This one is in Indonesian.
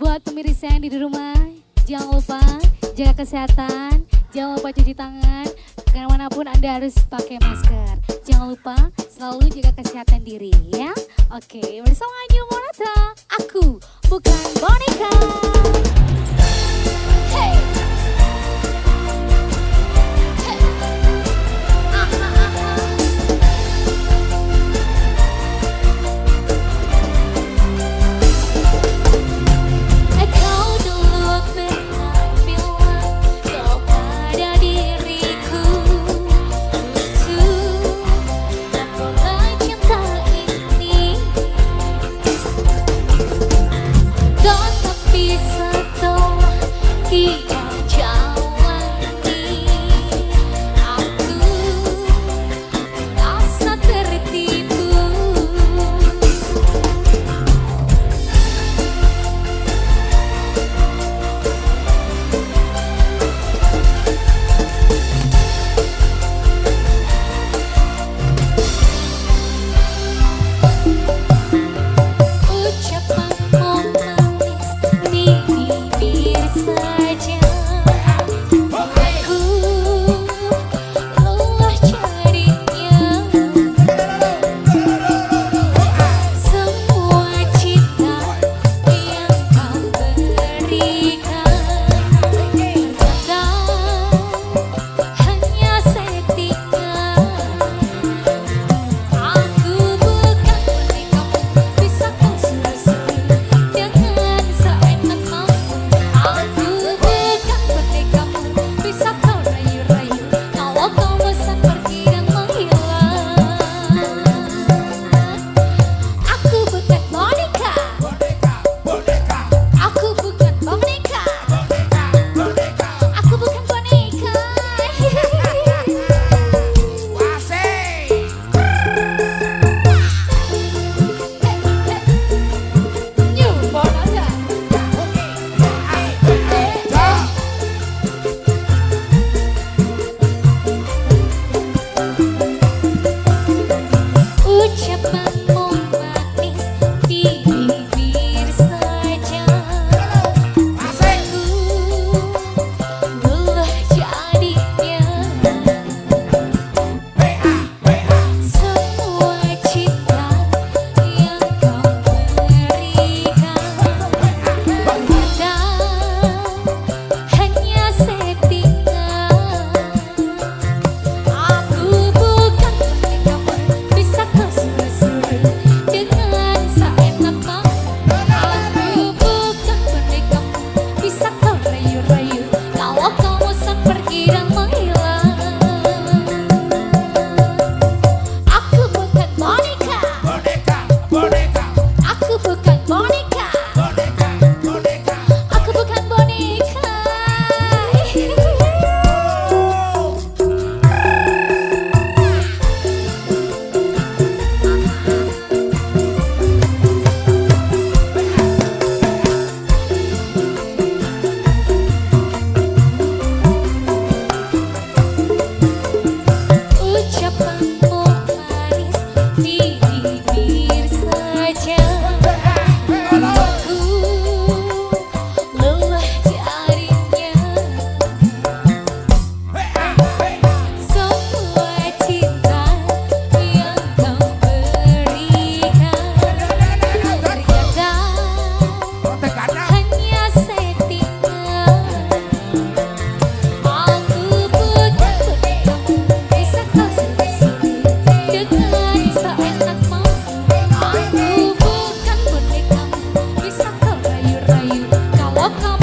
Buat pemirsa yang di rumah, jangan lupa jaga kesehatan, jangan lupa cuci tangan, ke mana pun Anda harus pakai masker. Jangan lupa selalu jaga kesehatan diri ya. Oke, bersama New Monata, aku bukan boneka. come